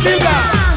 Timber.